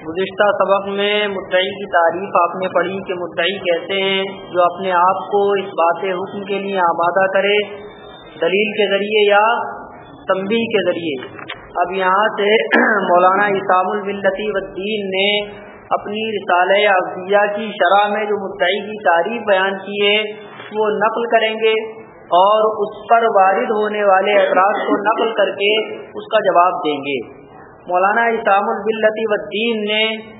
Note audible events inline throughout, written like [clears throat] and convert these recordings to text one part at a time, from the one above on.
گزشتہ سبق میں مدعی کی تعریف آپ نے پڑھی کہ مدعی کہتے ہیں جو اپنے آپ کو اس بات حکم کے لیے آبادہ کرے، دلیل کے ذریعے یا تنبی کے ذریعے۔ اب یہاں سے [clears throat] مولانا اسام البلتی الدین نے اپنی رسالہ افزیہ کی شرح میں جو مدعی کی تعریف بیان کی ہے، وہ نقل کریں گے اور اس پر وارد ہونے والے اعتراض کو نقل کر کے اس کا جواب دیں گے۔ مولانا اسام البلتی الدین نے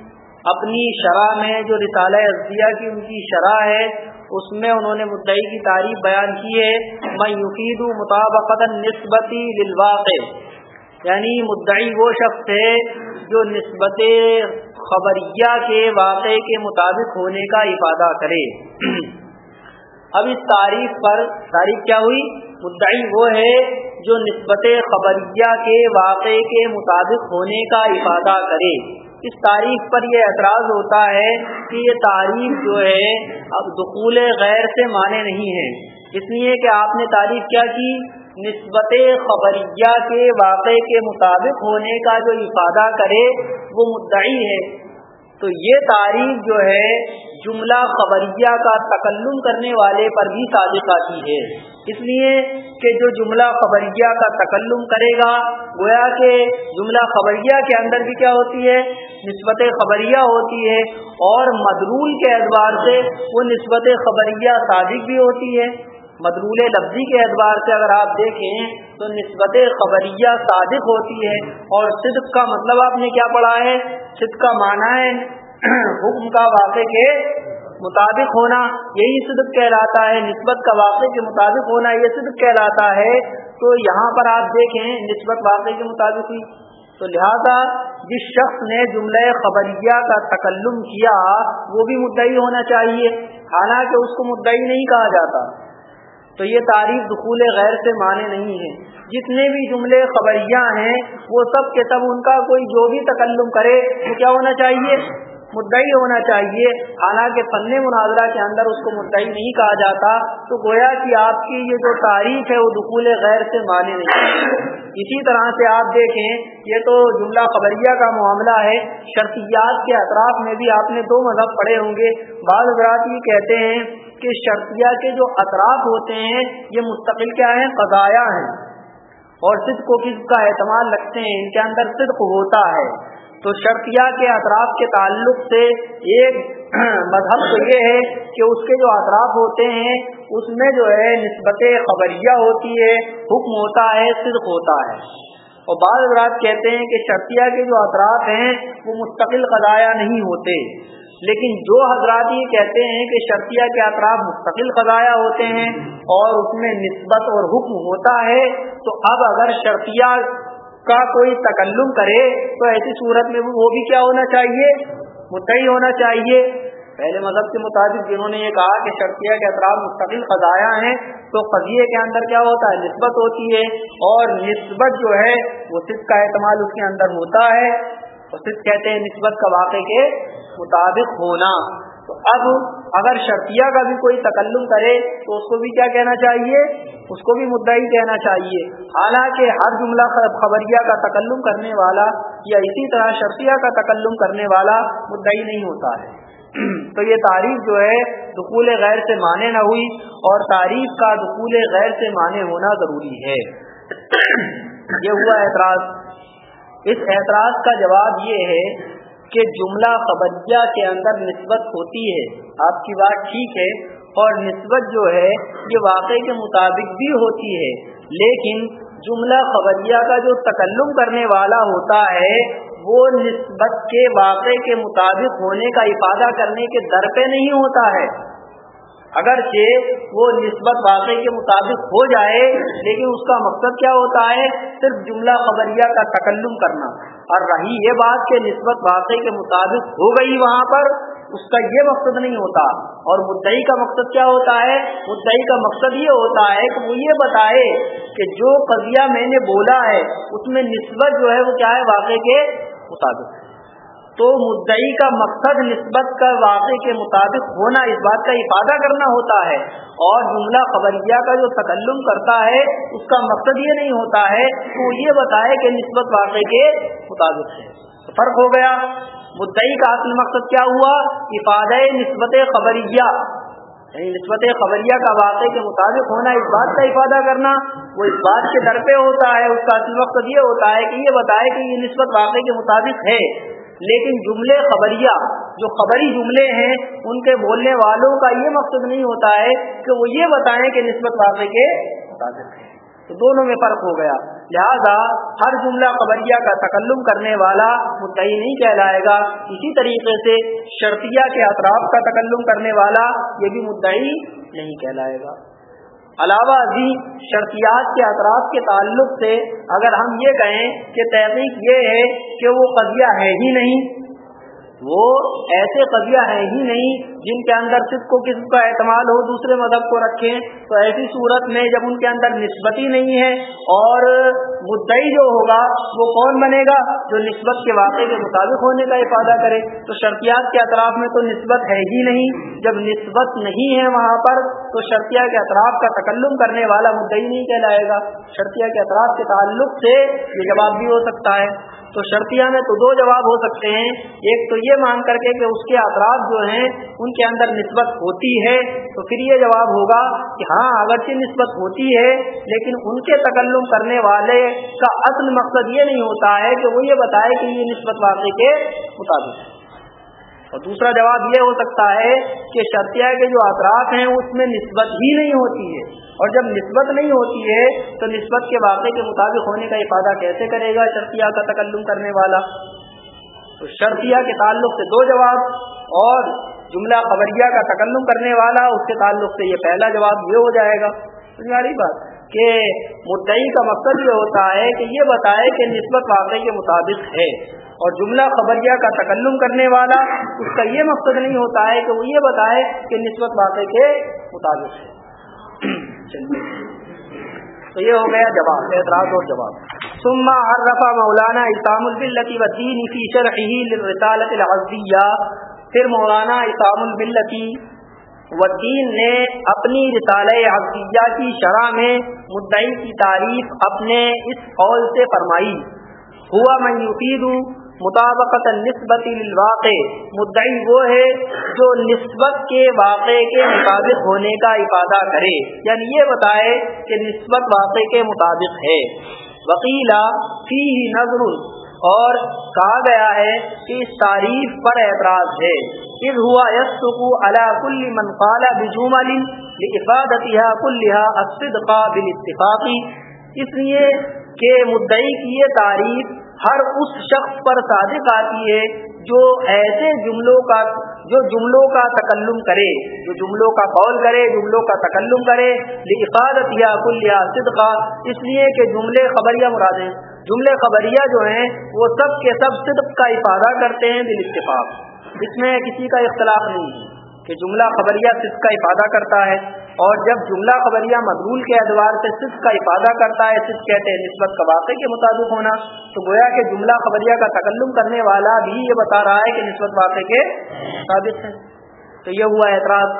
اپنی شرح میں جو رسالہ افزیہ کی، ان کی شرح ہے، اس میں انہوں نے مدعی کی تعریف بیان کی ہے میں یقید مطابقت نسبتی للواقع. یعنی مدعی وہ شخص ہے جو نسبت خبریہ کے واقعے کے مطابق ہونے کا افادہ کرے۔ اب اس تعریف پر تعریف کیا ہوئی؟ مدعی وہ ہے جو نسبت خبریہ کے واقعے کے مطابق ہونے کا افادہ کرے۔ اس تعریف پر یہ اعتراض ہوتا ہے کہ یہ تعریف جو ہے اب دخول غیر سے مانے نہیں ہے۔ اس لیے کہ آپ نے تعریف کیا کی نسبت خبریہ کے واقعے کے مطابق ہونے کا جو افادہ کرے وہ مدعی ہے۔ تو یہ تعریف جو ہے جملہ خبریہ کا تکلم کرنے والے پر بھی صادق آتی ہے۔ اس لیے کہ جو جملہ خبریہ کا تکلم کرے گا، گویا کہ جملہ خبریہ کے اندر بھی کیا ہوتی ہے؟ نسبت خبریہ ہوتی ہے اور مدرول کے اعتبار سے وہ نسبت خبریہ صادق بھی ہوتی ہے۔ مدرول لفظی کے اعتبار سے اگر آپ دیکھیں تو نسبت خبریہ صادق ہوتی ہے اور صدق کا مطلب آپ نے کیا پڑھا ہے؟ صدق کا معنی ہے [clears throat] حکم کا واقع کے مطابق ہونا، یہی صدق کہلاتا ہے، نسبت کا واقع کے مطابق ہونا، یہ صدق کہلاتا ہے۔ تو یہاں پر آپ دیکھیں نسبت واقع کے مطابق ہوئی تو لہذا جس شخص نے جملہ خبریہ کا تکلم کیا، وہ بھی مدعی ہونا چاہیے۔ حالانکہ اس کو مدعی نہیں کہا جاتا۔ تو یہ تعریف دخول غیر سے مانے نہیں ہے۔ جتنے بھی جملے خبریاں ہیں، وہ سب کے سب ان کا کوئی جو بھی تکلم کرے تو کیا ہونا چاہیے؟ مدعی ہونا چاہیے۔ حالانکہ فن مناظرہ کے اندر اس کو مدعی نہیں کہا جاتا، تو گویا کہ آپ کی یہ جو تعریف ہے، وہ دخول غیر سے مانے نہیں اسی طرح سے آپ دیکھیں، یہ تو جملہ خبریہ کا معاملہ ہے۔ شرطیات کے اطراف میں بھی آپ نے دو مذہب پڑھے ہوں گے۔ بعض حضرات یہ کہتے ہیں کہ شرطیہ کے جو اطراف ہوتے ہیں، یہ مستقل کیا ہیں؟ قضایا ہیں۔ اور صدق و کس کا اعتماد رکھتے ہیں، ان کے اندر صدق ہوتا ہے۔ تو شرطیہ کے اطراف کے تعلق سے ایک [clears throat] مذہب تو یہ ہے کہ اس کے جو اطراف ہوتے ہیں، اس میں جو ہے نسبت خبریہ ہوتی ہے، حکم ہوتا ہے، صدق ہوتا ہے۔ اور بعض افراد کہتے ہیں کہ شرطیہ کے جو اطراف ہیں، وہ مستقل قضایا نہیں ہوتے۔ لیکن جو حضرات یہ کہتے ہیں کہ شرطیہ کے اطراف مستقل قضایا ہوتے ہیں اور اس میں نسبت اور حکم ہوتا ہے، تو اب اگر شرطیہ کا کوئی تکلم کرے، تو ایسی صورت میں وہ بھی کیا ہونا چاہیے؟ متعی ہونا چاہیے۔ پہلے مذہب کے مطابق جنہوں نے یہ کہا کہ شرطیہ کے اطراف مستقل قضایا ہیں، تو قضیے کے اندر کیا ہوتا ہے؟ نسبت ہوتی ہے۔ اور نسبت جو ہے، وہ صرف کا اعتماد اس کے اندر ہوتا ہے۔ اور صرف کہتے ہیں نسبت کا واقع کے مطابق ہونا۔ تو اب اگر شرطیہ کا بھی کوئی تکلم کرے تو اس کو بھی کیا کہنا چاہیے؟ اس کو بھی مدعی کہنا چاہیے۔ حالانکہ ہر جملہ خبریہ کا تکلم کرنے والا یا اسی طرح شرطیہ کا تکلم کرنے والا مدعی نہیں ہوتا ہے۔ [clears throat] تو یہ تعریف جو ہے دخول غیر سے مانے نہ ہوئی اور تعریف کا دخول غیر سے مانے ہونا ضروری ہے۔ [clears throat] یہ ہوا اعتراض۔ اس اعتراض کا جواب یہ ہے کہ جملہ خبریہ کے اندر نسبت ہوتی ہے۔ آپ کی بات ٹھیک ہے اور نسبت جو ہے، یہ واقع کے مطابق بھی ہوتی ہے۔ لیکن جملہ خبریہ کا جو تکلم کرنے والا ہوتا ہے، وہ نسبت کے واقع کے مطابق ہونے کا افادہ کرنے کے در پہ نہیں ہوتا ہے۔ اگرچہ وہ نسبت واقع کے مطابق ہو جائے، لیکن اس کا مقصد کیا ہوتا ہے؟ صرف جملہ خبریہ کا تکلم کرنا۔ اور رہی یہ بات کہ نسبت واقع کے مطابق ہو گئی وہاں پر، اس کا یہ مقصد نہیں ہوتا۔ اور مدعی کا مقصد کیا ہوتا ہے؟ مدعی کا مقصد یہ ہوتا ہے کہ وہ یہ بتائے کہ جو قضیہ میں نے بولا ہے، اس میں نسبت جو ہے وہ کیا ہے؟ واقع کے مطابق۔ تو مدعی کا مقصد نسبت کا واقع کے مطابق ہونا، اس بات کا افادہ کرنا ہوتا ہے۔ اور جملہ خبریہ کا جو تکلم کرتا ہے، اس کا مقصد یہ نہیں ہوتا ہے کہ وہ یہ بتائے کہ نسبت واقع کے مطابق ہے۔ فرق ہو گیا۔ مدعی کا اصل مقصد کیا ہوا؟ افادہ نسبت خبریہ۔ یعنی نسبت خبریہ کا واقع کے مطابق ہونا، اس بات کا افادہ کرنا۔ وہ اس بات کے در پہ ہوتا ہے، اس کا اصل مقصد یہ ہوتا ہے کہ یہ بتائے کہ یہ نسبت واقع کے مطابق ہے۔ لیکن جملے خبریہ، جو خبری جملے ہیں، ان کے بولنے والوں کا یہ مقصد نہیں ہوتا ہے کہ وہ یہ بتائیں کہ نسبت واقع کے مطابق ہے۔ تو دونوں میں فرق ہو گیا۔ لہذا ہر جملہ خبریہ کا تکلم کرنے والا مدعی نہیں کہلائے گا۔ اسی طریقے سے شرطیہ کے اطراف کا تکلم کرنے والا یہ بھی مدعی نہیں کہلائے گا۔ علاوہ ازی شرطیات کے اطراف کے تعلق سے اگر ہم یہ کہیں کہ تحقیق یہ ہے کہ وہ قضیہ ہے ہی نہیں، وہ ایسے قضیہ ہے ہی نہیں جن کے اندر صرف کو کس کا اعتماد ہو، دوسرے مذہب کو رکھیں، تو ایسی صورت میں جب ان کے اندر نسبت ہی نہیں ہے اور مدعی جو ہوگا، وہ کون بنے گا؟ جو نسبت کے واقعے کے مطابق ہونے کا افادہ کرے۔ تو شرطیات کے اطراف میں تو نسبت ہے ہی نہیں۔ جب نسبت نہیں ہے وہاں پر، تو شرطیہ کے اطراف کا تکلم کرنے والا مدعی نہیں کہلائے گا۔ شرطیہ کے اطراف کے تعلق سے یہ جواب بھی ہو سکتا ہے۔ تو شرطیہ میں تو دو جواب ہو سکتے ہیں۔ ایک تو یہ مان کر کے کہ اس کے اطراف جو ہیں، ان کے اندر نسبت ہوتی ہے، تو پھر یہ جواب ہوگا کہ ہاں اگرچہ نسبت ہوتی ہے، لیکن ان کے تکلم کرنے والے کا اصل مقصد یہ نہیں ہوتا ہے کہ وہ یہ بتائے کہ یہ نسبت واقعی کے مطابق ہے۔ اور دوسرا جواب یہ ہو سکتا ہے کہ شرطیہ کے جو اطراف ہیں، اس میں نسبت ہی نہیں ہوتی ہے۔ اور جب نسبت نہیں ہوتی ہے، تو نسبت کے واقعے کے مطابق ہونے کا افادہ کیسے کرے گا شرطیہ کا تکلم کرنے والا؟ تو شرطیہ کے تعلق سے دو جواب اور جملہ خبریہ کا تکلم کرنے والا، اس کے تعلق سے یہ پہلا جواب یہ ہو جائے گا۔ ساری بات کہ مدعی کا مقصد یہ ہوتا ہے کہ یہ بتائے کہ نسبت واقعی کے مطابق ہے۔ اور جملہ خبریہ کا تکلم کرنے والا، اس کا یہ مقصد نہیں ہوتا ہے کہ وہ یہ بتائے کہ نسبت واقع کے مطابق ہے۔ تو یہ ہو گیا جواب، اعتراض اور جواب۔ ثم عرف مولانا اسام البلتی ودین فی شرحه للرسالۃ العزیہ پھر مولانا اسام البلتی ودین نے اپنی رسالہ عزیہ کی شرح میں مدعی کی تعریف اپنے اس قول سے فرمائی۔ ہوا من یفید مطابقت نسبت للواقع۔ مدعی وہ ہے جو نسبت کے واقع کے مطابق ہونے کا افادہ کرے۔ یعنی یہ بتائے کہ نسبت واقع کے مطابق ہے۔ وکیلا فی نظر اور کہا گیا ہے کہ اس تعریف پر اعتراض ہے۔ اذ ہوا یسقو علی کل من قال بجمل لافادتها كلها الصدق بالاتفاق۔ اس لیے کہ مدعی کی یہ تعریف ہر اس شخص پر صادق آتی ہے جو ایسے جملوں کا جو جملوں کا تکلم کرے، جو جملوں کا قول کرے، جملوں کا تکلم کرے لفادت یا کل یا صدقہ اس لیے کہ جملے خبریہ مرادیں جملے خبریہ جو ہیں، وہ سب کے سب صدق کا افادہ کرتے ہیں دل اتفاق اس میں کسی کا اختلاف نہیں ہے کہ جملہ خبریہ صرف کا افادہ کرتا ہے۔ اور جب جملہ خبریہ مضمول کے اعتبار سے صرف کا افادہ کرتا ہے صرف کہتے ہیں نسبت کا واقع کے مطابق ہونا، تو گویا کہ جملہ خبریہ کا تکلم کرنے والا بھی یہ بتا رہا ہے کہ نسبت واقع کے مطابق ہے۔ تو یہ ہوا اعتراض۔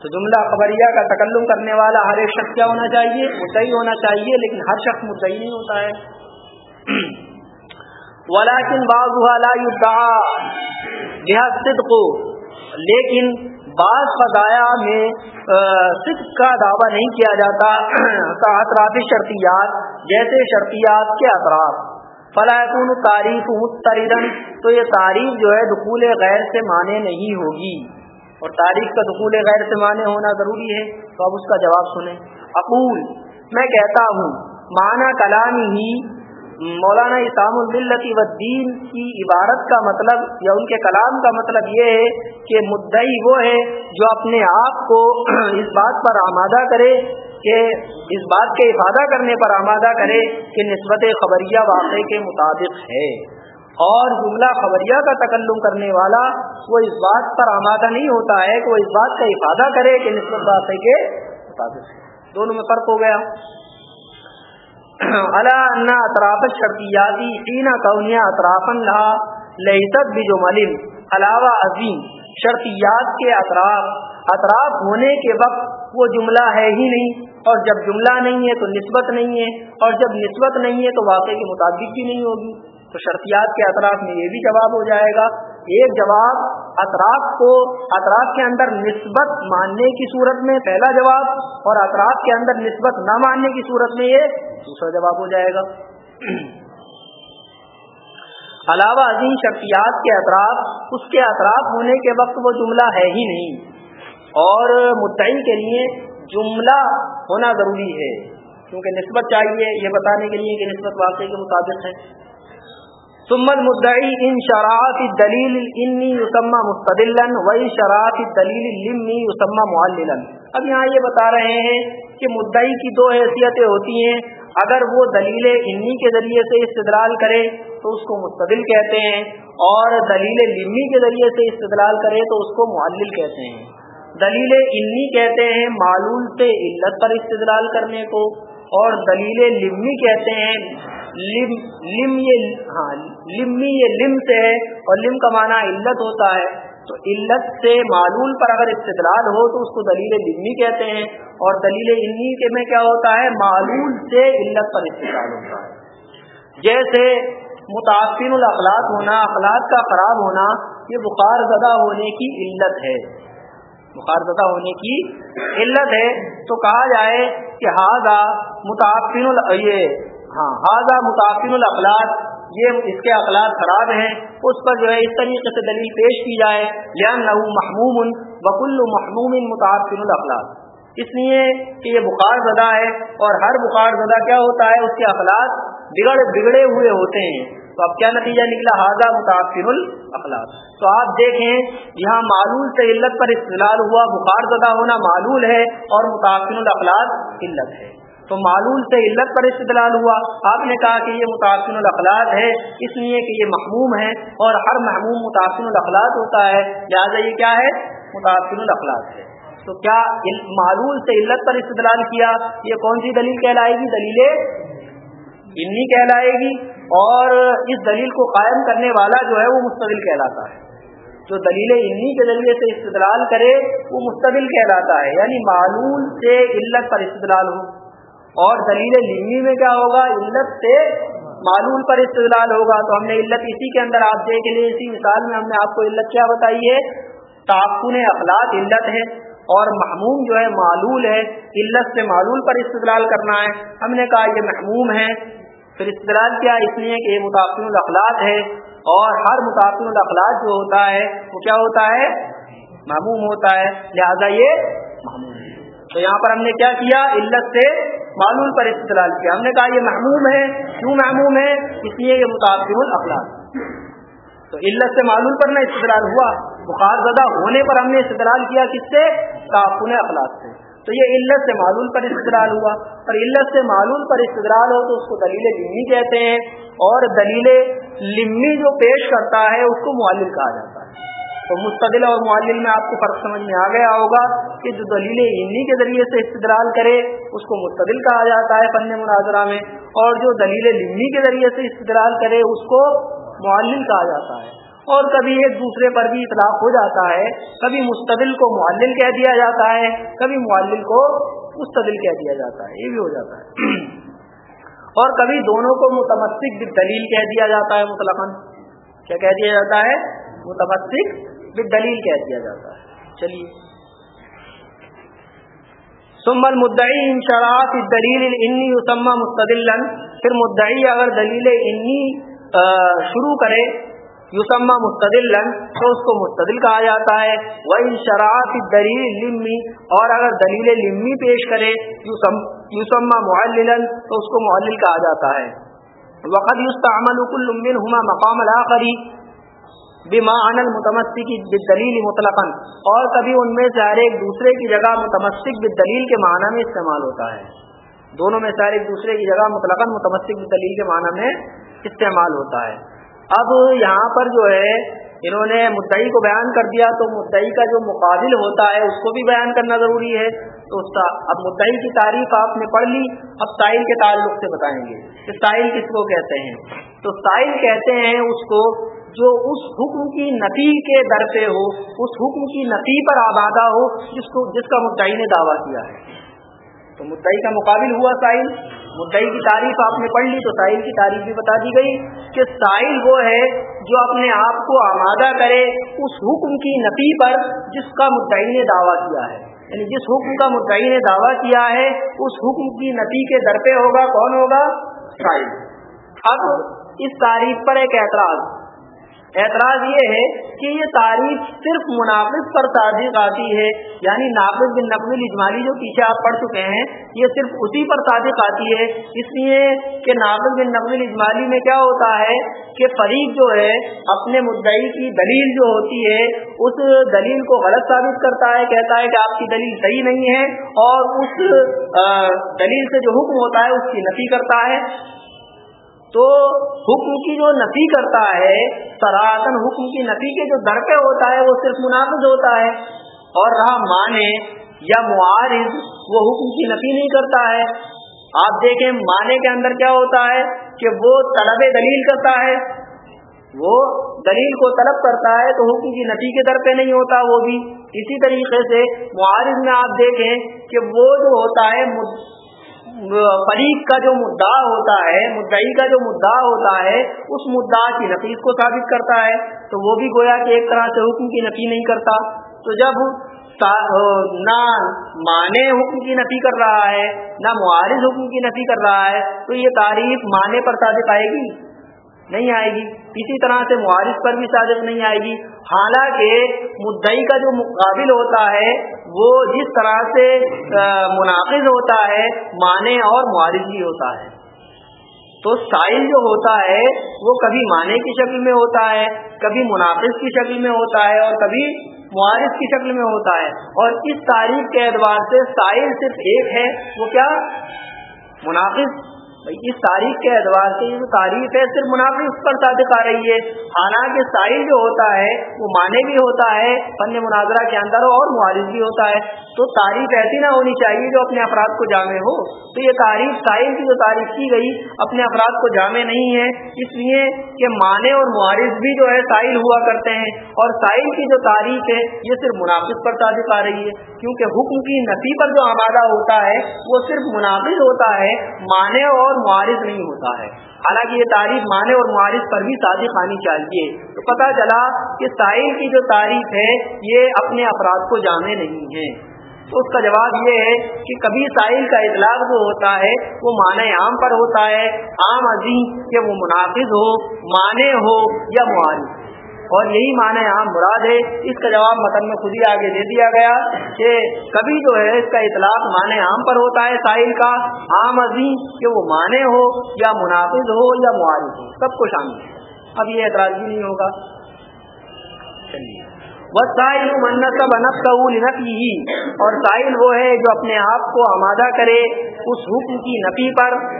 تو جملہ خبریہ کا تکلم کرنے والا ہر ایک شخص کیا ہونا چاہیے؟ مدعی ہونا چاہیے، لیکن ہر شخص مدعی نہیں ہوتا ہے۔ ولاکن بعض لا يدعى بها الصدق لیکن بعض فضایا میں صدق کا دعویٰ نہیں کیا جاتا [clears throat] اطراف شرطیات، جیسے شرطیات کے اطراف۔ فلاحون تعریف مستردن تو یہ تعریف جو ہے دخول غیر سے معنی نہیں ہوگی۔ اور تاریخ کا دخول غیر سے معنی ہونا ضروری ہے، تو اب اس کا جواب سنیں۔ اقول، میں کہتا ہوں، معنی کلامی ہی مولانا اسام الدلتی و دین کی عبارت کا مطلب یا ان کے کلام کا مطلب یہ ہے کہ مدعی وہ ہے جو اپنے آپ کو [clears throat] اس بات پر آمادہ کرے کہ اس بات کے افادہ کرنے پر آمادہ کرے کہ نسبت خبریہ واقع کے مطابق ہے۔ اور جملہ خبریہ کا تکلم کرنے والا وہ اس بات پر آمادہ نہیں ہوتا ہے کہ وہ اس بات کا افادہ کرے کہ نسبت واقع کے مطابق ہے۔ دونوں میں فرق ہو گیا۔ اطراف شرطیاتی حین کونیا اطراف لہا لہست بھی جو ملن علاوہ عظیم شرطیات کے اطراف اطراف ہونے کے وقت وہ جملہ ہے ہی نہیں، اور جب جملہ نہیں ہے تو نسبت نہیں ہے، اور جب نسبت نہیں ہے تو واقع کے مطابق بھی نہیں ہوگی۔ تو شرطیات کے اطراف میں یہ بھی جواب ہو جائے گا۔ ایک جواب اطراف کو، اطراف کے اندر نسبت ماننے کی صورت میں پہلا جواب اور اطراف کے اندر نسبت نہ ماننے کی صورت میں یہ دوسرا جواب ہو جائے گا۔ علاوہ عظیم شخصیات کے اطراف، اس کے اطراف ہونے کے وقت وہ جملہ ہے ہی نہیں۔ اور متعین کے لیے جملہ ہونا ضروری ہے۔ کیونکہ نسبت چاہیے، یہ بتانے کے لیے کہ نسبت واقعے کے مطابق ہے۔ سمت مدعی ان شراعت دلیل انی یسمہ مستدل وہی شراعت دلیل لمنی یسمہ معلل اب یہاں یہ بتا رہے ہیں کہ مدعی کی دو حیثیتیں ہوتی ہیں۔ اگر وہ دلیل انی کے ذریعے سے استدلال کرے تو اس کو مستدل کہتے ہیں، اور دلیل لمی کے ذریعے سے استدلال کرے تو اس کو معلل کہتے ہیں۔ دلیل انی کہتے ہیں، معلول سے علت پر استدلال کرنے کو۔ اور دلیل لمی کہتے ہیں، لم لم یہ ہاں لمی یہ لم سے ہے اور لم کا معنی علت ہوتا ہے۔ تو علت سے معلول پر اگر استدلال ہو تو اس کو دلیل لمی کہتے ہیں۔ اور دلیل انی کے میں کیا ہوتا ہے؟ معلول سے علت پر استدلال ہوتا ہے۔ جیسے متاثر الاخلاق ہونا، اخلاق کا خراب ہونا، یہ بخار زدہ ہونے کی علت ہے۔ بخار زدہ ہونے کی علت ہے، تو کہا جائے کہ ہاضا متاثر یہ ہاں ہاضا متاثر الاخلاق، یہ اس کے اخلاق خراب ہیں، اس پر جو ہے اس طریقے سے دلیل پیش کی جائے لہن نحو محموم بکل محموم متاثر الاخلاق اس لیے کہ یہ بخار زدہ ہے اور ہر بخار زدہ کیا ہوتا ہے؟ اس کے اخلاق بگڑ بگڑے ہوئے ہوتے ہیں۔ تو اب کیا نتیجہ نکلا؟ حاضہ متاثر الاخلاق تو آپ دیکھیں، یہاں معلول سے علت پر استدلال ہوا، بخار زدہ ہونا معلول ہے اور متاثر الاخلاق علت ہے۔ تو معلول سے علت پر استدلال ہوا۔ آپ نے کہا کہ یہ متاثر الاخلاق ہے، اس لیے کہ یہ محموم ہے اور ہر محموم متاثر الاخلاق ہوتا ہے۔ لہٰذا یہ کیا ہے؟ متاثر الاخلاق ہے۔ تو کیا معلول سے علت پر استدلال کیا؟ یہ کون سی دلیل کہلائے گی؟ دلیل انی کہلائے گی اور اس دلیل کو قائم کرنے والا جو ہے وہ مستدل کہلاتا ہے۔ جو دلیل انی کے ذریعے سے استدلال کرے، وہ مستدل کہلاتا ہے۔ یعنی معلول سے علت پر استدلال ہو۔ اور دلیل لمی میں کیا ہوگا؟ علت سے معلوم پر استدلال ہوگا۔ تو ہم نے علت اسی کے اندر آپ دیکھ لیے اسی مثال میں ہم نے آپ کو علت کیا بتائی ہے۔ تعفن اخلاق علت ہے اور محموم جو ہے معلول ہے، علت سے معلول پر استدلال کرنا ہے۔ ہم نے کہا یہ محموم ہے۔ پھر استدلال کیا اس لیے کہ یہ متاثر الاخلاق ہے اور ہر متاثر الاخلاق جو ہوتا ہے وہ کیا ہوتا ہے؟ محموم ہوتا ہے۔ لہذا یہ ہے تو یہاں پر ہم نے کیا کیا؟ علت سے معلوم پر استدلال کیا۔ ہم نے کہا یہ محموم ہے۔ کیوں محموم ہے؟ اس لیے یہ متاثر الاخلاق۔ تو علت سے معلوم پر نہ استدلال ہوا۔ بخار زدہ ہونے پر ہم نے استدلال کیا کس سے؟ تعفن اخلاق سے۔ تو یہ علت سے معلوم پر استدلال ہوا۔ اور علت سے معلوم پر استدلال ہو تو اس کو دلیل لمی کہتے ہیں اور دلیل لمی جو پیش کرتا ہے اس کو معلل کہا جاتا ہے۔ تو مستدل اور معلل میں آپ کو فرق سمجھ میں آ گیا ہوگا کہ جو دلیل انی کے ذریعے سے استدلال کرے، اس کو مستدل کہا جاتا ہے فن مناظرہ میں۔ اور جو دلیل لمی کے ذریعے سے استدلال کرے، اس کو معلل کہا جاتا ہے۔ اور کبھی ایک دوسرے پر بھی اطلاق ہو جاتا ہے، کبھی مستدل کو معلل کہہ دیا جاتا ہے، کبھی معلل کو مستدل کہہ دیا جاتا ہے، یہ بھی ہو جاتا ہے۔ اور کبھی دونوں کو متمسک دلیل کہہ دیا جاتا ہے مطلق کیا کہہ دیا جاتا ہے؟ متمسک دلیل کہہ دیا جاتا ہے۔ چلیے۔ سمل مدعی انشراط دلیل انی اسما مستدل پھر مدعی اگر دلیل انی شروع کرے یوسما مستدل تو اس کو مستدل کہا جاتا ہے۔ وہ ان شراط دلیل لمی اور اگر دلیل لمی پیش کرے یوسما معلل تو اس کو معلل کہا جاتا ہے۔ وقت یوستعمل کل منهما مقام الاخری بما ان المتمسک بالدلیل مطلقا۔ اور کبھی ان میں سے ہر ایک دوسرے کی جگہ متمسک بالدلیل کے معنی میں استعمال ہوتا ہے۔ دونوں میں سے ہر ایک دوسرے کی جگہ مطلقا متمسک بالدلیل کے معنی میں استعمال ہوتا ہے۔ اب یہاں پر جو ہے، انہوں نے مدعی کو بیان کر دیا، تو مدعی کا جو مقابل ہوتا ہے، اس کو بھی بیان کرنا ضروری ہے۔ تو اب مدعی کی تعریف آپ نے پڑھ لی، اب سائل کے تعلق سے بتائیں گے کہ سائل کس کو کہتے ہیں۔ تو سائل کہتے ہیں اس کو جو اس حکم کی نفی کے در پہ ہو، اس حکم کی نفی پر آبادہ ہو، جس کو، جس کا مدعی نے دعویٰ کیا ہے۔ تو مدعی کا مقابل ہوا سائل۔ مدعی کی تعریف آپ نے پڑھ لی تو سائل کی تعریف بھی بتا دی گئی کہ سائل وہ ہے جو اپنے آپ کو آمادہ کرے اس حکم کی نفی پر جس کا مدعی نے دعویٰ کیا ہے۔ یعنی جس حکم کا مدعی نے دعویٰ کیا ہے، اس حکم کی نفی کے در پہ ہوگا، کون ہوگا؟ سائل۔ اب اس تعریف پر ایک اعتراض۔ اعتراض یہ ہے کہ یہ تعریف صرف منافذ پر صادق آتی ہے یعنی نافذ بن نقل اجمالی جو پیچھے آپ پڑھ چکے ہیں، یہ صرف اسی پر صادق آتی ہے۔ اس لیے کہ نافذ بن نقل اجمالی میں کیا ہوتا ہے کہ فریق جو ہے، اپنے مدعی کی دلیل جو ہوتی ہے، اس دلیل کو غلط ثابت کرتا ہے، کہتا ہے کہ آپ کی دلیل صحیح نہیں ہے اور اس دلیل سے جو حکم ہوتا ہے، اس کی نفی کرتا ہے۔ تو حکم کی جو نفی کرتا ہے سراہن حکم کی نفی کے جو درپے ہوتا ہے، وہ صرف منافذ ہوتا ہے۔ اور رہا مانے یا معارض، وہ حکم کی نفی نہیں کرتا ہے۔ آپ دیکھیں مانے کے اندر کیا ہوتا ہے کہ وہ طلب دلیل کرتا ہے۔ وہ دلیل کو طلب کرتا ہے تو حکم کی نفی کے در پہ نہیں ہوتا، وہ بھی۔ اسی طریقے سے معارض میں آپ دیکھیں کہ وہ جو ہوتا ہے فریق کا جو مدعا ہوتا ہے، مدعی کا جو مدعا ہوتا ہے، اس مدعا کی نفیس کو ثابت کرتا ہے۔ تو وہ بھی گویا کہ ایک طرح سے حکم کی نفی نہیں کرتا۔ تو جب نہ مانے حکم کی نفی کر رہا ہے، نہ معارض حکم کی نفی کر رہا ہے، تو یہ تعریف مانے پر صادق آئے گی۔ نہیں آئے گی۔ کسی طرح سے معارض پر بھی صادق نہیں آئے گی۔ حالانکہ مدعی کا جو مقابل ہوتا ہے، وہ جس طرح سے مناقض ہوتا ہے، معنی اور معارض بھی ہوتا ہے۔ تو سائل جو ہوتا ہے، وہ کبھی معنی کی شکل میں ہوتا ہے، کبھی منافذ کی شکل میں ہوتا ہے اور کبھی معارض کی شکل میں ہوتا ہے۔ اور اس تاریخ کے اعتبار سے سائل صرف ایک ہے، وہ کیا؟ منافذ اس تاریخ کے اعتبار سے جو تاریخ ہے صرف منافع اس پر صادق آ رہی ہے۔ حالانکہ سائل جو ہوتا ہے، وہ معنی بھی ہوتا ہے، فن مناظرہ کے اندر اور معارض بھی ہوتا ہے۔ تو تعریف ایسی نہ ہونی چاہیے جو اپنے افراد کو جامع ہو۔ تو یہ تعریف سائل کی جو تعریف کی گئی، اپنے افراد کو جامع نہیں ہے۔ اس لیے کہ معنی اور معارض بھی جو ہے سائل ہوا کرتے ہیں۔ اور سائل کی جو تعریف ہے، یہ صرف منافظ پر صادق آ رہی ہے۔ کیونکہ حکم کی نفی پر جو آمادہ ہوتا ہے، وہ صرف منافظ ہوتا ہے۔ معنی اور معارض نہیں ہوتا ہے۔ حالانکہ یہ تعریف معنی اور معارض پر بھی صادق آنی چاہیے۔ تو پتہ چلا کہ سائل کی جو تعریف ہے، یہ اپنے افراد کو جانے نہیں ہے۔ تو اس کا جواب یہ ہے کہ کبھی سائل کا اطلاق جو ہوتا ہے، وہ معنی عام پر ہوتا ہے۔ عام عظیم، کہ وہ منافذ ہو معنی ہو یا معارض اور یہی معنی عام مراد ہے۔ اس کا جواب متن میں خود ہی آگے دے دیا گیا کہ کبھی جو ہے اس کا اطلاق معنی عام پر ہوتا ہے ساحل کا، عام عظیم کہ وہ معنی ہو یا منافذ ہو یا معارف ہو، سب کو شامل ہے۔ اب یہ اعتراض بھی نہیں ہوگا۔ چلیے۔ ساحل منت نفی ہی اور ساحل وہ ہے جو اپنے آپ کو آمادہ کرے اس حکم کی نفی پر۔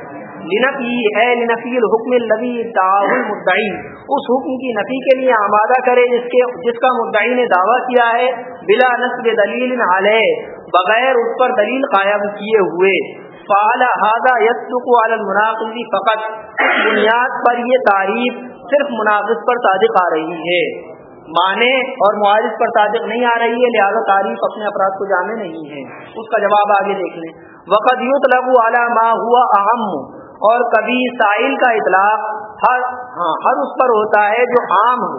لنفی ہے، لنفی الحکم الذي ادعاه المدعی۔ اس حکم کی نفی کے لیے آمادہ کرے جس کے، جس کا مدعی نے دعویٰ کیا ہے، بلا نصب دلیل علیہ، بغیر اس پر دلیل قائم کیے ہوئے۔ فعلا هذا يصدق على المناقض فقط۔ اس بنیاد پر یہ تعریف صرف مناقض پر صادق آ رہی ہے۔ معنی اور معارض پر صادق نہیں آ رہی ہے، لہذا تعریف اپنے افراد کو جانے نہیں ہے۔ اس کا جواب آگے دیکھ لیں۔ وقت یوت لگو اعلیٰ ما ہوا اہم اور کبھی سائل کا اطلاق ہر ہاں ہر اس پر ہوتا ہے جو عام ہو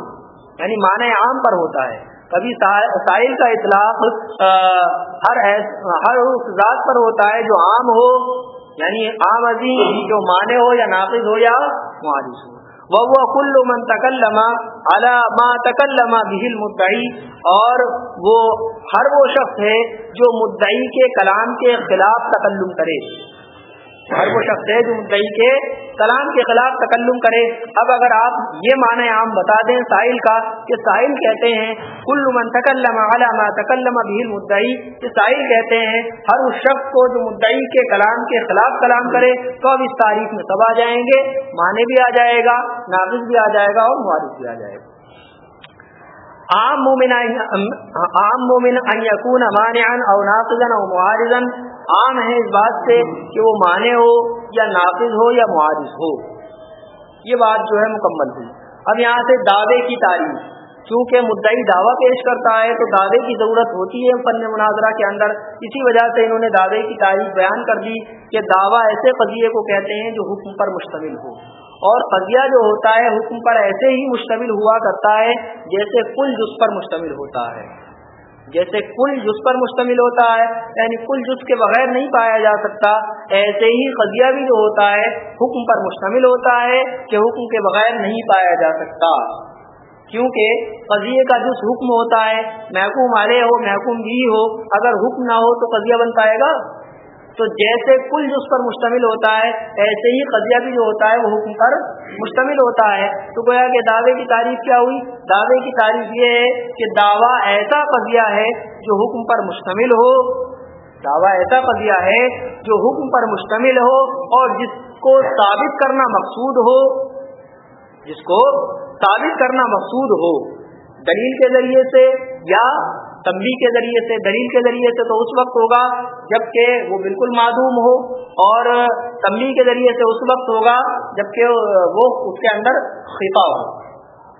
یعنی معنی عام پر ہوتا ہے۔ کبھی سائل کا اطلاق ہر ہر اس ذات پر ہوتا ہے جو عام ہو یعنی عام عظیم، جو معنی ہو یا نافذ ہو یا معارض ہو۔ وہ کل من تکلما علامہ تکلما بہل مدعی اور وہ ہر وہ شخص ہے جو مدعی کے کلام کے خلاف تکلم کرے۔ ہر وہ شخص ہے جو مدعی کے کلام کے خلاف تکلم کرے۔ اب اگر آپ یہ معنی عام بتا دیں ساحل کا کہ ساحل کہتے ہیں، کل من تکلم علامہ تکلم بھیل مدعی کہ ساحل کہتے ہیں، ہر اس شخص کو جو مدعی کے کلام کے خلاف کلام کرے تو اب اس تاریخ میں سب آ جائیں گے، معنی بھی آ جائے گا نافذ بھی آ جائے گا اور معارف بھی آ جائے گا۔ عام مومن عام مومن ان یکون مانعا او ناقضا او معارضا عام ہے اس بات سے کہ وہ مانے ہو یا نافذ ہو یا معارض ہو۔ یہ بات جو ہے مکمل ہوئی۔ اب یہاں سے دعوے کی تعریف کیونکہ مدعی دعویٰ پیش کرتا ہے تو دعوے کی ضرورت ہوتی ہے فن مناظرہ کے اندر۔ اسی وجہ سے انہوں نے دعوے کی تعریف بیان کر دی کہ دعویٰ ایسے قضیے کو کہتے ہیں جو حکم پر مشتمل ہو۔ اور قضیہ جو ہوتا ہے حکم پر ایسے ہی مشتمل ہوا کرتا ہے جیسے کل جس پر مشتمل ہوتا ہے۔ جیسے کل جس پر مشتمل ہوتا ہے یعنی کل جس کے بغیر نہیں پایا جا سکتا، ایسے ہی قضیہ بھی جو ہوتا ہے، حکم پر مشتمل ہوتا ہے کہ حکم کے بغیر نہیں پایا جا سکتا۔ کیونکہ قضیے کا جس حکم ہوتا ہے، محکوم علیہ ہو، محکوم بھی ہو، اگر حکم نہ ہو تو قضیہ بن پائے گا۔ تو جیسے کل جس پر مشتمل ہوتا ہے، ایسے ہی قضیہ بھی جو ہوتا ہے، وہ حکم پر مشتمل ہوتا ہے۔ تو گویا کہ دعوے کی تعریف کیا ہوئی؟ دعوے کی تعریف یہ ہے کہ دعویٰ ایسا قضیہ ہے جو حکم پر مشتمل ہو۔ دعویٰ ایسا قضیہ ہے جو حکم پر مشتمل ہو اور جس کو ثابت کرنا مقصود ہو۔ جس کو ثابت کرنا مقصود ہو۔ دلیل کے ذریعے سے یا تمبی کے ذریعے سے، دلیل کے ذریعے سے تو اس وقت ہوگا جبکہ وہ بالکل معدوم ہو اور تمبی کے ذریعے سے اس وقت ہوگا جبکہ وہ اس کے اندر خفا ہو۔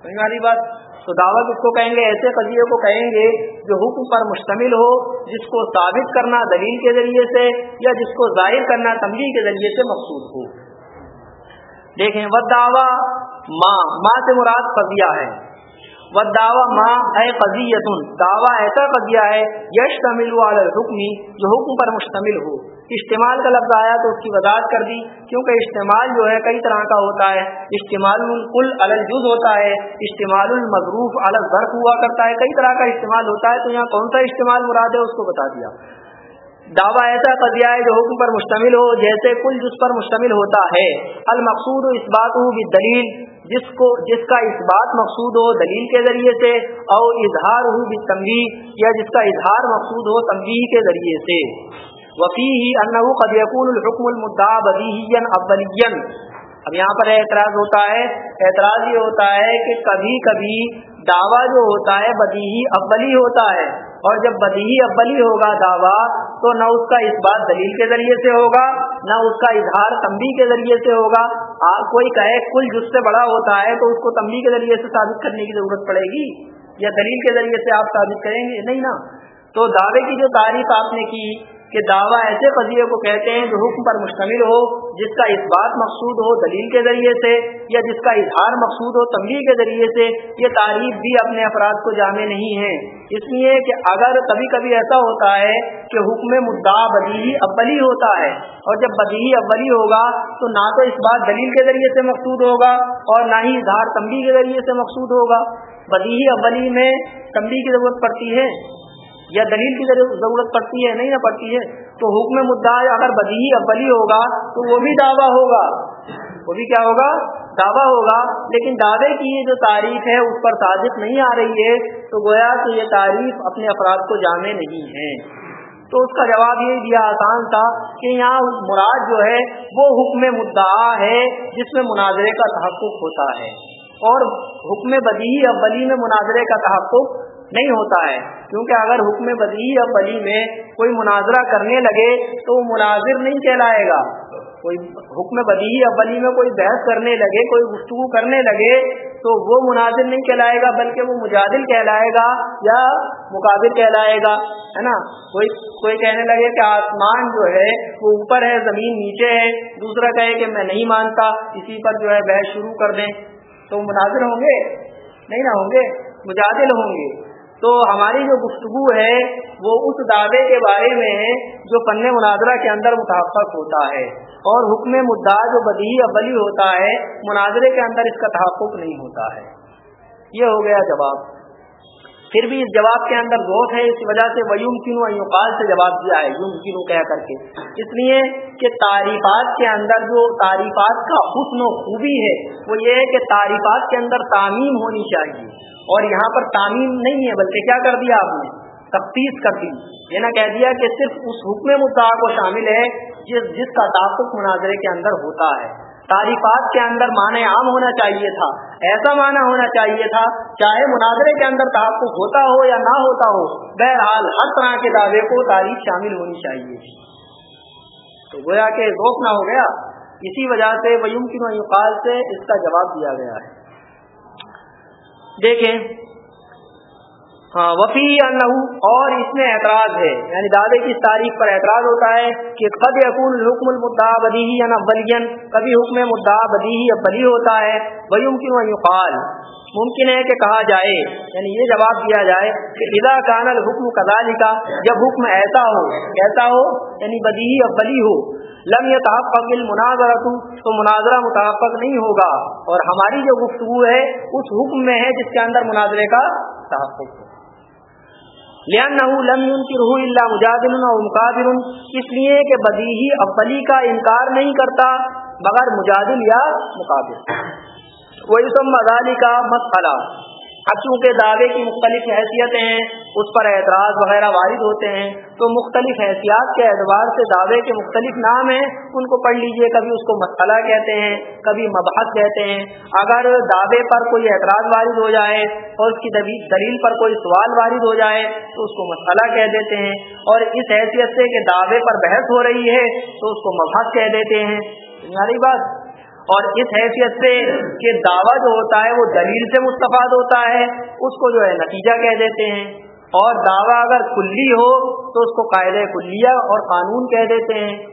والی بات؟ تو دعوت اس کو کہیں گے؟ ایسے قضیے کو کہیں گے جو حکم پر مشتمل ہو، جس کو ثابت کرنا دلیل کے ذریعے سے یا جس کو ظاہر کرنا تمبی کے ذریعے سے مقصود ہو۔ دیکھیں وہ دعویٰ ماں ماں سے مراد قضیہ ہے۔ وہ ماں اے قضیت دعویٰ ایسا قضیہ ہے یش تمل حکمی جو حکم پر مشتمل ہو۔ استعمال کا لفظ آیا تو اس کی وضاحت کر دی، کیونکہ استعمال جو ہے کئی طرح کا ہوتا ہے۔ استعمال القل الجز ہوتا ہے، استعمال المضروف الگ ظرف ہوا کرتا ہے۔ کئی طرح کا استعمال ہوتا ہے، تو یہاں کون سا استعمال مراد ہے، اس کو بتا دیا۔ دعویٰ ایسا قضیہ ہے جو حکم پر مشتمل ہو، جیسے کل جس پر مشتمل ہوتا ہے۔ المقصود اس بات ہو دلیل جس کو جس کا اس بات مقصود ہو دلیل کے ذریعے سے اور اظہار ہو بھی تنگی یا جس کا اظہار مقصود ہو تنگی کے ذریعے سے۔ وفی ہی انحو قدیقول الحکم المدعا بدی ابلی اب یہاں پر اعتراض ہوتا ہے، اعتراض یہ ہوتا ہے کہ کبھی کبھی دعویٰ جو ہوتا ہے بدی ابلی ہوتا ہے۔ اور جب بدی ابلی ہوگا دعویٰ، تو نہ اس کا اس بات دلیل کے ذریعے سے ہوگا، نہ اس کا اظہار تمبی کے ذریعے سے ہوگا۔ کوئی کہے کل جس سے بڑا ہوتا ہے، تو اس کو تمبی کے ذریعے سے ثابت کرنے کی ضرورت پڑے گی؟ یا دلیل کے ذریعے سے آپ ثابت کریں گے؟ نہیں نا۔ تو دعوے کی جو تعریف آپ نے کی کہ دعویٰ ایسے قضیے کو کہتے ہیں جو حکم پر مشتمل ہو، جس کا اس بات مقصود ہو دلیل کے ذریعے سے، یا جس کا اظہار مقصود ہو تنبیہ کے ذریعے سے، یہ تعریف بھی اپنے افراد کو جامع نہیں ہے۔ اس لیے کہ اگر کبھی کبھی ایسا ہوتا ہے کہ حکم مدعا بدی اولی ہوتا ہے، اور جب بدی اولی ہوگا تو نہ تو اس بات دلیل کے ذریعے سے مقصود ہوگا، اور نہ ہی اظہار تنبیہ کے ذریعے سے مقصود ہوگا۔ بدی اولی میں تنبیہ کی ضرورت پڑتی ہے۔ یا دلیل کی ضرورت پڑتی ہے، نہیں نہ پڑتی ہے، تو حکم مدعا اگر بدی اولی ہوگا، تو وہ بھی دعویٰ ہوگا۔ وہ بھی کیا ہوگا؟ دعویٰ ہوگا۔ لیکن دعوے کی یہ جو تعریف ہے، اس پر صادق نہیں آ رہی ہے، تو گویا کہ یہ تعریف اپنے افراد کو جامع نہیں ہے۔ تو اس کا جواب یہ دیا آسان تھا کہ یہاں مراد جو ہے، وہ حکم مدعا ہے، جس میں مناظرے کا تحفظ ہوتا ہے۔ اور حکم بدی اولی میں مناظرے کا تحفظ نہیں ہوتا ہے۔ کیونکہ اگر حکم بدی یا بلی میں کوئی مناظرہ کرنے لگے تو وہ مناظر نہیں کہلائے گا۔ کوئی حکم بدی یا بلی میں کوئی بحث کرنے لگے، کوئی گفتگو کرنے لگے تو وہ مناظر نہیں کہلائے گا، بلکہ وہ مجادل کہلائے گا یا مقابل کہلائے گا، ہے نا؟ کوئی کوئی کہنے لگے کہ آسمان جو ہے وہ اوپر ہے، زمین نیچے ہے، دوسرا کہے کہ میں نہیں مانتا، اسی پر جو ہے بحث شروع کر دیں۔ تو مناظر ہوں گے؟ نہیں نہ ہوں گے، مجادل ہوں گے۔ تو ہماری جو گفتگو ہے وہ اس دعوے کے بارے میں ہے جو فن مناظرہ کے اندر متحفظ ہوتا ہے اور حکم مدعا جو بدی ابلی ہوتا ہے، مناظرے کے اندر اس کا تحفظ نہیں ہوتا ہے۔ یہ ہو گیا جواب۔ پھر بھی اس جواب کے اندر غوط ہے، اس وجہ سے ویوم کنو ایوقال سے جواب دیا ہے یوم کنو کہہ کر کے۔ اس لیے کہ تعریفات کے اندر جو تعریفات کا حسن و خوبی ہے، وہ یہ ہے کہ تعریفات کے اندر تعمیم ہونی چاہیے۔ اور یہاں پر تعمیم نہیں ہے، بلکہ کیا کر دیا آپ نے؟ تفتیش کر دی۔ یہ نہ کہہ دیا کہ صرف اس حکم مدعا کو شامل ہے جس جس کا تعفق مناظرے کے اندر ہوتا ہے۔ تعریفات کے اندر معنی عام ہونا چاہیے تھا۔ ایسا معنی ہونا چاہیے تھا، چاہے مناظرے کے اندر تعفق ہوتا ہو یا نہ ہوتا ہو، بہرحال ہر طرح کے دعوے کو تاریخ شامل ہونی چاہیے۔ تو گویا کہ روک نہ ہو گیا، اسی وجہ سے ویوم کی میوقال سے اس کا جواب دیا گیا ہے۔ دیکھیں۔ ہاں وفی اور اس میں اعتراض ہے۔ یعنی دعوے کی تاریخ پر اعتراض ہوتا ہے کہ قد یقون حکم المدعا بدی یا کبھی حکم مدعا بدی ابلی ہوتا ہے۔ وہی ممکن ممکن ہے کہ کہا جائے۔ یعنی یہ جواب دیا جائے کہ ادا کان الحکم کزالی کا جب حکم ایسا ہو، کیسا ہو؟ یعنی بدی ابلی ہو۔ لم یہ تحفظ تو مناظرہ متحفظ نہیں ہوگا۔ اور ہماری جو گفتگو ہے، اس حکم میں ہے جس کے اندر مناظرے کا تحفظ ہو لم ينكره الا مجادل او مقابل۔ اس لیے کہ بدیہی ابلی کا انکار نہیں کرتا مگر مجادل یا مقابل۔ وہی سب مزالی کا مسئلہ اب چونکہ دعوے کی مختلف حیثیتیں ہیں، اس پر اعتراض وغیرہ وارد ہوتے ہیں، تو مختلف حیثیات کے اعتبار سے دعوے کے مختلف نام ہیں، ان کو پڑھ لیجیے، کبھی اس کو مسئلہ کہتے ہیں، کبھی مبحث کہتے ہیں۔ اگر دعوے پر کوئی اعتراض وارد ہو جائے اور اس کی دلیل پر کوئی سوال وارد ہو جائے، تو اس کو مسئلہ کہہ دیتے ہیں۔ اور اس حیثیت سے کہ دعوے پر بحث ہو رہی ہے، تو اس کو مبحث کہہ دیتے ہیں۔ یعنی بات اور اس حیثیت سے کہ دعویٰ جو ہوتا ہے وہ دلیل سے مستفاد ہوتا ہے، اس کو جو ہے نتیجہ کہہ دیتے ہیں۔ اور دعویٰ اگر کلی ہو تو اس کو قاعدہ کلیہ اور قانون کہہ دیتے ہیں۔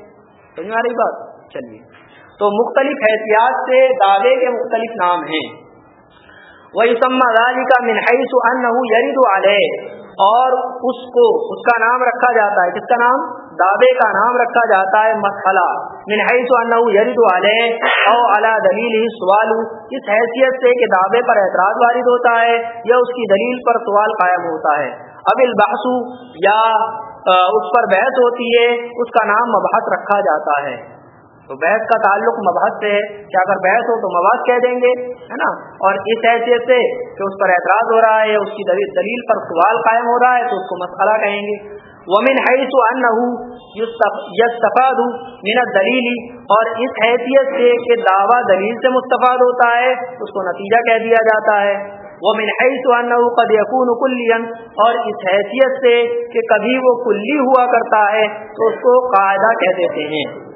سمجھ میں رہی بات؟ چلیے۔ تو مختلف حیثیات سے دعوے کے مختلف نام ہیں۔ وہی سما راجی کا منحص ان یرید علیہ اور اس کو، اس کا نام رکھا جاتا ہے۔ کس کا نام؟ دعوے کا نام رکھا جاتا ہے مسئلہ یرید علیہ او علی دلیل ہی سوال، اس حیثیت سے کہ دعوے پر اعتراض وارد ہوتا ہے یا اس کی دلیل پر سوال قائم ہوتا ہے۔ اب البحث یا اس پر بحث ہوتی ہے، اس کا نام مبحث رکھا جاتا ہے۔ تو بحث کا تعلق مبحث سے ہے، کہ اگر بحث ہو تو مباحث کہہ دیں گے، ہے نا؟ اور اس حیثیت سے کہ اس پر اعتراض ہو رہا ہے، اس کی دلیل پر سوال قائم ہو رہا ہے تو اس کو مسئلہ کہیں گے۔ ومن حیث انه يستفاد من الدلیل اور اس حیثیت سے کہ دعویٰ دلیل سے مستفاد ہوتا ہے، اس کو نتیجہ کہہ دیا جاتا ہے۔ وہ حیث انه قد يكون كليا، اور اس حیثیت سے کہ کبھی وہ کلی ہوا کرتا ہے، تو اس کو قاعدہ کہہ دیتے ہیں۔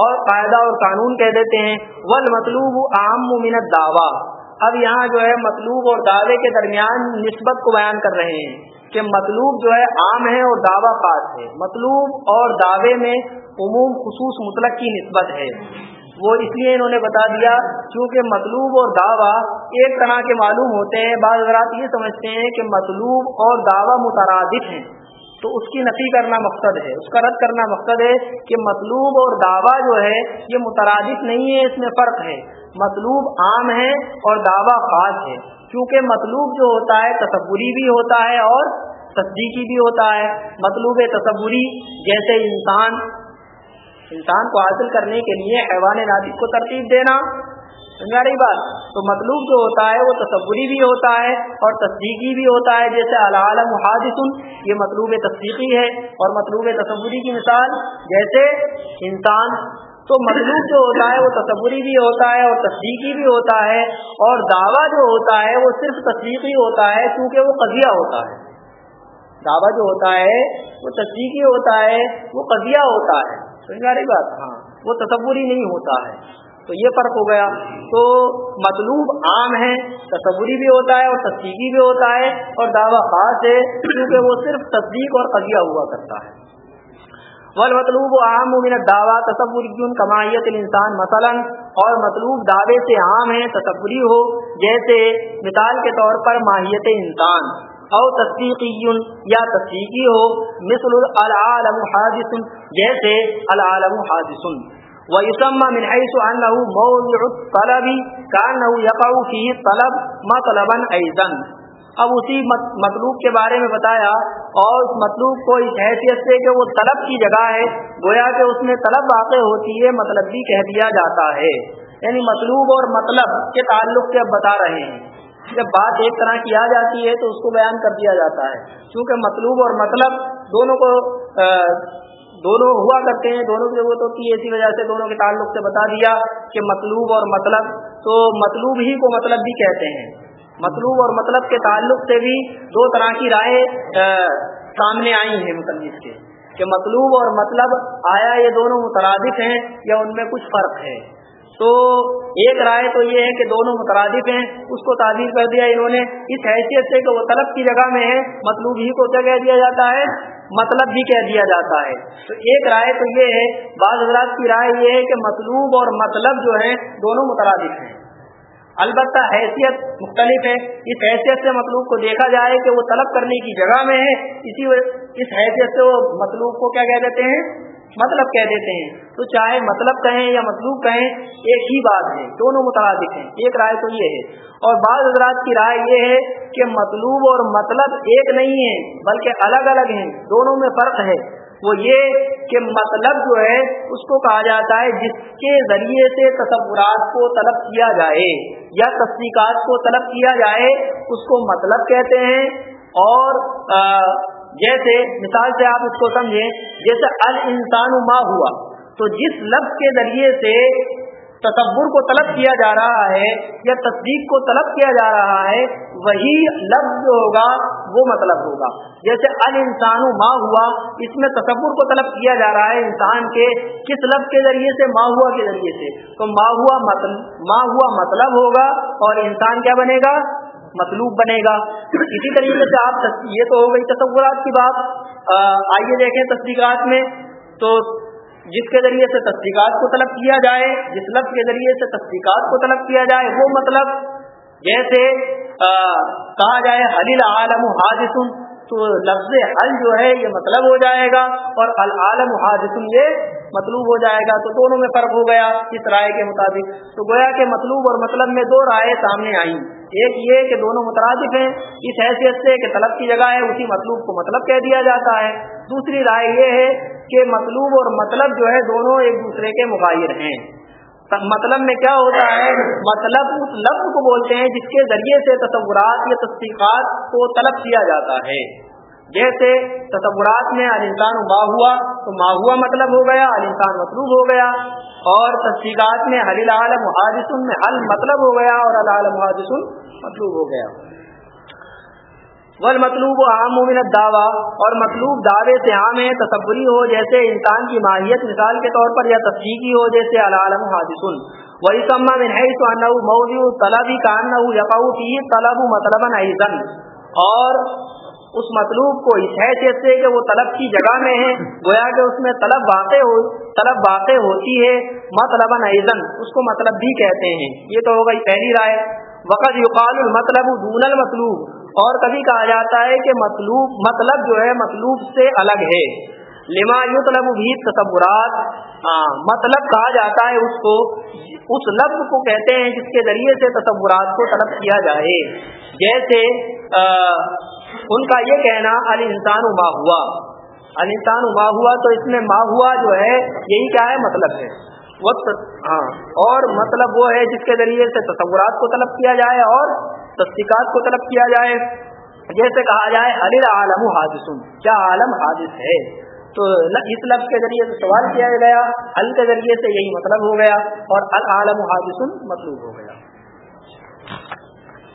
اور قاعدہ اور قانون کہہ دیتے ہیں ول مطلوب عام ممنت دعویٰ اب یہاں جو ہے مطلوب اور دعوے کے درمیان نسبت کو بیان کر رہے ہیں کہ مطلوب جو ہے عام ہے اور دعویٰ خاص ہے۔ مطلوب اور دعوے میں عموم خصوص مطلق کی نسبت ہے۔ وہ اس لیے انہوں نے بتا دیا کیونکہ مطلوب اور دعویٰ ایک طرح کے معلوم ہوتے ہیں۔ بعض حضرات یہ سمجھتے ہیں کہ مطلوب اور دعویٰ مترادف ہیں۔ تو اس کی نفی کرنا مقصد ہے۔ اس کا رد کرنا مقصد ہے کہ مطلوب اور دعویٰ جو ہے، یہ مترادف نہیں ہے، اس میں فرق ہے۔ مطلوب عام ہے اور دعویٰ خاص ہے۔ کیونکہ مطلوب جو ہوتا ہے تصوری بھی ہوتا ہے اور تصدیقی بھی ہوتا ہے۔ مطلوب تصوری جیسے انسان انسان کو حاصل کرنے کے لیے حیوان نادی کو ترتیب دینا۔ سمجھا رہی بات، تو مطلوب جو ہوتا ہے وہ تصوری بھی ہوتا ہے اور تصدیقی بھی ہوتا ہے۔ جیسے العالم حادث یہ مطلوب تصدیقی ہے۔ اور مطلوب تصوری کی مثال، جیسے انسان تو مطلوب جو ہوتا ہے وہ تصوری بھی ہوتا ہے اور تصدیقی بھی ہوتا ہے اور دعویٰ جو ہوتا ہے وہ صرف تصدیقی ہوتا ہے کیونکہ وہ قضیہ ہوتا ہے۔ دعویٰ جو ہوتا ہے وہ تصدیقی ہوتا ہے، وہ قضیہ ہوتا ہے۔ سمجھا رہی بات؟ ہاں۔ وہ تصوری نہیں ہوتا ہے۔ تو یہ فرق ہو گیا۔ تو مطلوب عام ہے، تصوری بھی ہوتا ہے اور تصدیقی بھی ہوتا ہے اور دعویٰ خاص ہے کیونکہ وہ صرف تصدیق اور قضیہ ہوا کرتا ہے۔ ول مطلوب عام من دعویٰ تصور کمایت انسان مثلا، اور مطلوب دعوے سے عام ہے تصوری ہو، جیسے مثال کے طور پر ماہیت انسان، او تصدیقی یا تصدیقی ہو، مثل العالم حادث، جیسے العالم حادث. ويسمى من حيث أنه موضع الطلب كأنه يقع فيه الطلب مطلبا أيضا اب اسی مطلوب کے بارے میں بتایا اور اس مطلوب کو اس حیثیت سے کہ وہ طلب کی جگہ ہے، گویا کہ اس میں طلب واقع ہوتی ہے مطلب بھی کہہ دیا جاتا ہے۔ یعنی مطلوب اور مطلب کے تعلق سے اب بتا رہے ہیں۔ جب بات ایک طرح کی آ جاتی ہے تو اس کو بیان کر دیا جاتا ہے۔ کیونکہ مطلوب اور مطلب دونوں کو دونوں ہوا کرتے ہیں، دونوں کی ضرورت ہوتی ہے، اسی وجہ سے دونوں کے تعلق سے بتا دیا کہ مطلوب اور مطلب تو مطلوب ہی کو مطلب بھی کہتے ہیں۔ مطلوب اور مطلب کے تعلق سے بھی دو طرح کی رائے سامنے آئی ہیں مصنف کے، کہ مطلوب اور مطلب آیا یہ دونوں مترادف ہیں یا ان میں کچھ فرق ہے۔ تو ایک رائے تو یہ ہے کہ دونوں مترادف ہیں، اس کو تعبیر کر دیا انہوں نے۔ اس حیثیت سے کہ وہ طلب کی جگہ میں ہے مطلوب ہی کو کیا کہہ دیا جاتا ہے؟ مطلب بھی کہہ دیا جاتا ہے۔ تو ایک رائے تو یہ ہے، بعض حضرات کی رائے یہ ہے کہ مطلوب اور مطلب جو ہے دونوں مترادف ہیں۔ البتہ حیثیت مختلف ہے۔ اس حیثیت سے مطلوب کو دیکھا جائے کہ وہ طلب کرنے کی جگہ میں ہے۔ اسی اس حیثیت سے وہ مطلوب کو کیا کہہ دیتے ہیں؟ مطلب کہہ دیتے ہیں۔ تو چاہے مطلب کہیں یا مطلوب کہیں، ایک ہی بات ہے۔ دونوں مترادف ہیں۔ ایک رائے تو یہ ہے۔ اور بعض حضرات کی رائے یہ ہے کہ مطلوب اور مطلب ایک نہیں ہے بلکہ الگ الگ ہیں۔ دونوں میں فرق ہے۔ وہ یہ کہ مطلب جو ہے اس کو کہا جاتا ہے جس کے ذریعے سے تصورات کو طلب کیا جائے یا تصدیقات کو طلب کیا جائے، اس کو مطلب کہتے ہیں۔ اور جیسے مثال سے آپ اس کو سمجھیں، جیسے ال ما ہوا، تو جس لفظ کے ذریعے سے تصور کو طلب کیا جا رہا ہے یا تصدیق کو طلب کیا جا رہا ہے، وہی لفظ جو ہوگا، وہ مطلب ہوگا۔ جیسے ال انسان ماں ہوا، اس میں تصور کو طلب کیا جا رہا ہے انسان کے کس لفظ کے ذریعے سے؟ ماں ہوا کے ذریعے سے۔ تو ماں ہوا مطلب ماں ہوا مطلب ہوگا اور انسان کیا بنے گا؟ مطلوب بنے گا۔ اسی طریقے سے آپ یہ تو ہو گئی تصورات کی بات۔ آئیے دیکھیں تصدیقات میں۔ تو جس کے ذریعے سے تصدیقات کو طلب کیا جائے، جس لفظ کے ذریعے سے تصدیقات کو طلب کیا جائے، وہ مطلب جیسے کہا جائے حلیل عالم حادثن تو لفظ حل جو ہے یہ مطلب ہو جائے گا اور العالم حادث یہ مطلوب ہو جائے گا تو دونوں میں فرق ہو گیا اس رائے کے مطابق۔ تو گویا کہ مطلوب اور مطلب میں دو رائے سامنے آئیں۔ ایک یہ کہ دونوں مترادف ہیں، اس حیثیت سے کہ طلب کی جگہ ہے، اسی مطلوب کو مطلب کہہ دیا جاتا ہے۔ دوسری رائے یہ ہے کہ مطلوب اور مطلب جو ہے دونوں ایک دوسرے کے مغیر ہیں۔ مطلب میں کیا ہوتا ہے؟ مطلب اس لفظ کو بولتے ہیں جس کے ذریعے سے تصورات یا تصدیقات کو طلب کیا جاتا ہے۔ جیسے تصورات میں الانسان ما ہوا، تو ما ہوا مطلب ہو گیا، الانسان مطلوب ہو گیا۔ اور تصدیقات میں حل العالم حادث میں حل مطلب ہو گیا اور العالم حادث مطلوب ہو گیا۔ ول مطلوب عام مومن دعویٰ اور مطلوب دعوے سے عام ہے تصوری ہو جیسے انسان کی ماہیت مثال کے طور پر یا تصدیقی ہو جیسے العالم حادثن۔ وہی سما ہے موضوع طلبی کان یقاؤ طلب مطلب اور اس مطلوب کو اس حیثیت سے کہ وہ طلب کی جگہ میں ہے، گویا کہ اس میں طلب واقع ہو، طلب واقع ہوتی ہے مطلب ایزن اس کو مطلب بھی کہتے ہیں۔ یہ تو ہو گئی پہلی رائے۔ وقت یقال المطلب دون المطلوب۔ اور کبھی کہا جاتا ہے کہ مطلوب مطلب جو ہے مطلوب سے الگ ہے۔ لما یطلب بھی تصورات ہاں، مطلب کہا جاتا ہے اس کو اس لفظ کو کہتے ہیں جس کے ذریعے سے تصورات کو طلب کیا جائے۔ جیسے ان کا یہ کہنا ال انسان ما ہوا۔ ال انسان ما ہوا تو اس میں ما ہوا جو ہے، یہی کیا ہے؟ مطلب ہے۔ وقت ہاں اور مطلب وہ ہے جس کے ذریعے سے تصورات کو طلب کیا جائے اور تصدیقات کو طلب کیا جائے۔ جیسے کہا جائے علی عالم حادث کیا عالم حادث ہے؟ تو اس لفظ کے ذریعے سے سوال کیا گیا۔ ال کے ذریعے سے یہی مطلب ہو گیا اور العالم حادث مطلوب ہو گیا۔